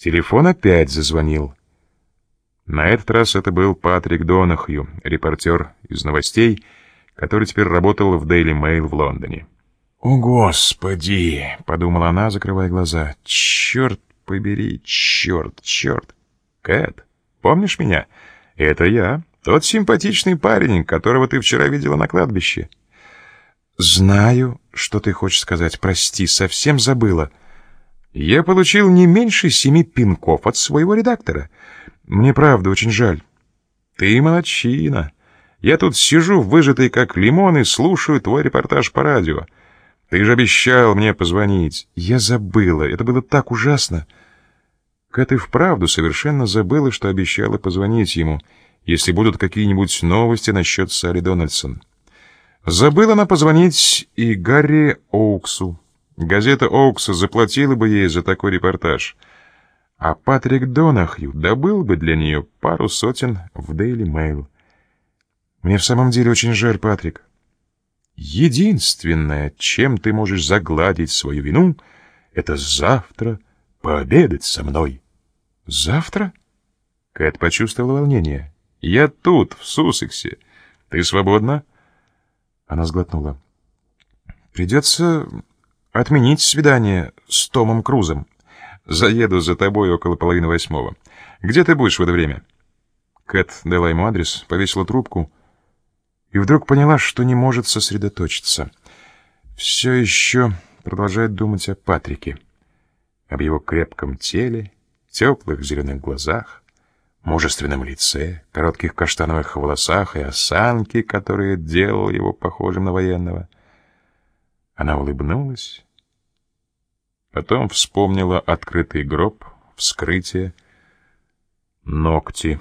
Телефон опять зазвонил. На этот раз это был Патрик Донахью, репортер из новостей, который теперь работал в Daily Mail в Лондоне. «О, Господи!» — подумала она, закрывая глаза. «Черт побери, черт, черт!» «Кэт, помнишь меня? Это я, тот симпатичный парень, которого ты вчера видела на кладбище». «Знаю, что ты хочешь сказать. Прости, совсем забыла». «Я получил не меньше семи пинков от своего редактора. Мне правда очень жаль». «Ты молодчина. Я тут сижу, выжатый как лимон, и слушаю твой репортаж по радио». Ты же обещал мне позвонить. Я забыла. Это было так ужасно. Кэт и вправду совершенно забыла, что обещала позвонить ему, если будут какие-нибудь новости насчет Салли Дональдсон. Забыла она позвонить и Гарри Оуксу. Газета Оукса заплатила бы ей за такой репортаж. А Патрик Донахью добыл бы для нее пару сотен в Daily Mail. Мне в самом деле очень жаль, Патрик. Единственное, чем ты можешь загладить свою вину, это завтра пообедать со мной. Завтра? Кэт почувствовала волнение. Я тут, в Суссексе. Ты свободна? Она сглотнула. Придется отменить свидание с Томом Крузом. Заеду за тобой около половины восьмого. Где ты будешь в это время? Кэт дала ему адрес, повесила трубку и вдруг поняла, что не может сосредоточиться. Все еще продолжает думать о Патрике, об его крепком теле, теплых зеленых глазах, мужественном лице, коротких каштановых волосах и осанке, которая делала его похожим на военного. Она улыбнулась, потом вспомнила открытый гроб, вскрытие, ногти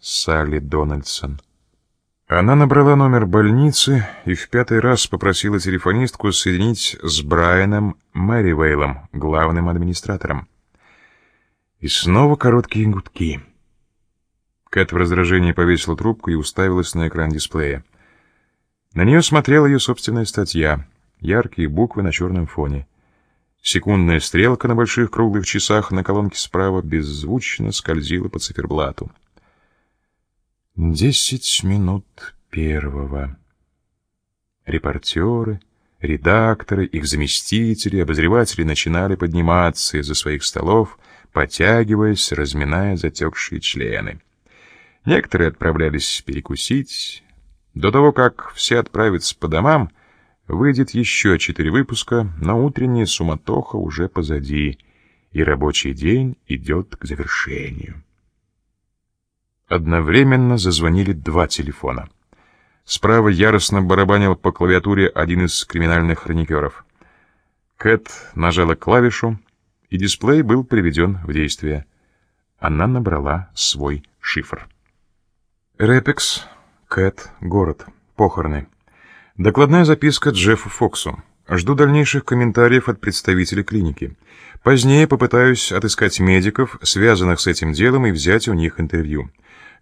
Салли Дональдсон — она набрала номер больницы и в пятый раз попросила телефонистку соединить с Брайаном Мэривейлом, главным администратором. И снова короткие гудки. Кэт в раздражении повесила трубку и уставилась на экран дисплея. На нее смотрела ее собственная статья, яркие буквы на черном фоне. Секундная стрелка на больших круглых часах на колонке справа беззвучно скользила по циферблату. Десять минут первого. Репортеры, редакторы, их заместители, обозреватели начинали подниматься из-за своих столов, потягиваясь, разминая затекшие члены. Некоторые отправлялись перекусить. До того, как все отправятся по домам, выйдет еще четыре выпуска, но утренняя суматоха уже позади, и рабочий день идет к завершению. Одновременно зазвонили два телефона. Справа яростно барабанил по клавиатуре один из криминальных хроникеров. Кэт нажала клавишу, и дисплей был приведен в действие. Она набрала свой шифр. Репекс, Кэт, город, похороны. Докладная записка Джеффу Фоксу. Жду дальнейших комментариев от представителей клиники. Позднее попытаюсь отыскать медиков, связанных с этим делом, и взять у них интервью.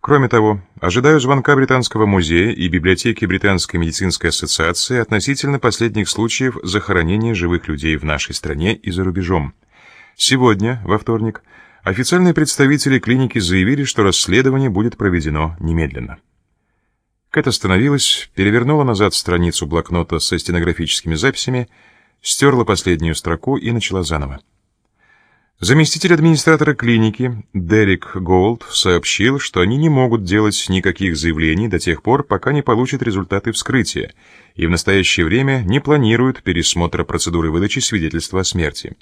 Кроме того, ожидаю звонка Британского музея и библиотеки Британской медицинской ассоциации относительно последних случаев захоронения живых людей в нашей стране и за рубежом. Сегодня, во вторник, официальные представители клиники заявили, что расследование будет проведено немедленно. Кэт остановилась, перевернула назад страницу блокнота со стенографическими записями, стерла последнюю строку и начала заново. Заместитель администратора клиники Дерек Голд сообщил, что они не могут делать никаких заявлений до тех пор, пока не получат результаты вскрытия, и в настоящее время не планируют пересмотра процедуры выдачи свидетельства о смерти.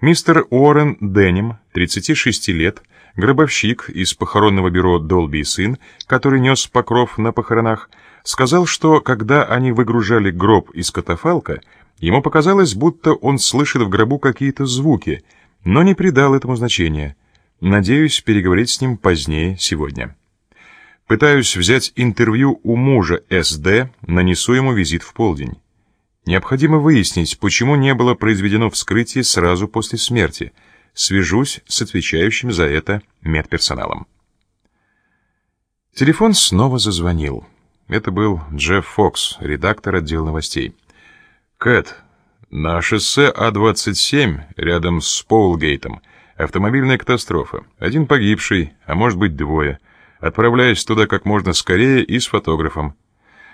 Мистер Уоррен Денним, 36 лет, гробовщик из похоронного бюро «Долби и сын», который нес покров на похоронах, сказал, что когда они выгружали гроб из катафалка, ему показалось, будто он слышит в гробу какие-то звуки – но не придал этому значения. Надеюсь переговорить с ним позднее сегодня. Пытаюсь взять интервью у мужа СД, нанесу ему визит в полдень. Необходимо выяснить, почему не было произведено вскрытие сразу после смерти. Свяжусь с отвечающим за это медперсоналом. Телефон снова зазвонил. Это был Джефф Фокс, редактор отдела новостей. «Кэт, на шоссе А-27, рядом с Поулгейтом, Автомобильная катастрофа. Один погибший, а может быть двое. Отправляюсь туда как можно скорее и с фотографом.